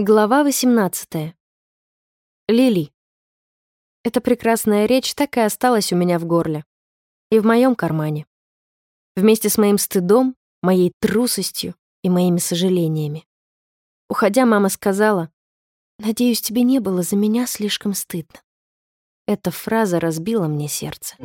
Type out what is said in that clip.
Глава 18. Лили. Эта прекрасная речь так и осталась у меня в горле. И в моем кармане. Вместе с моим стыдом, моей трусостью и моими сожалениями. Уходя, мама сказала, «Надеюсь, тебе не было за меня слишком стыдно». Эта фраза разбила мне сердце.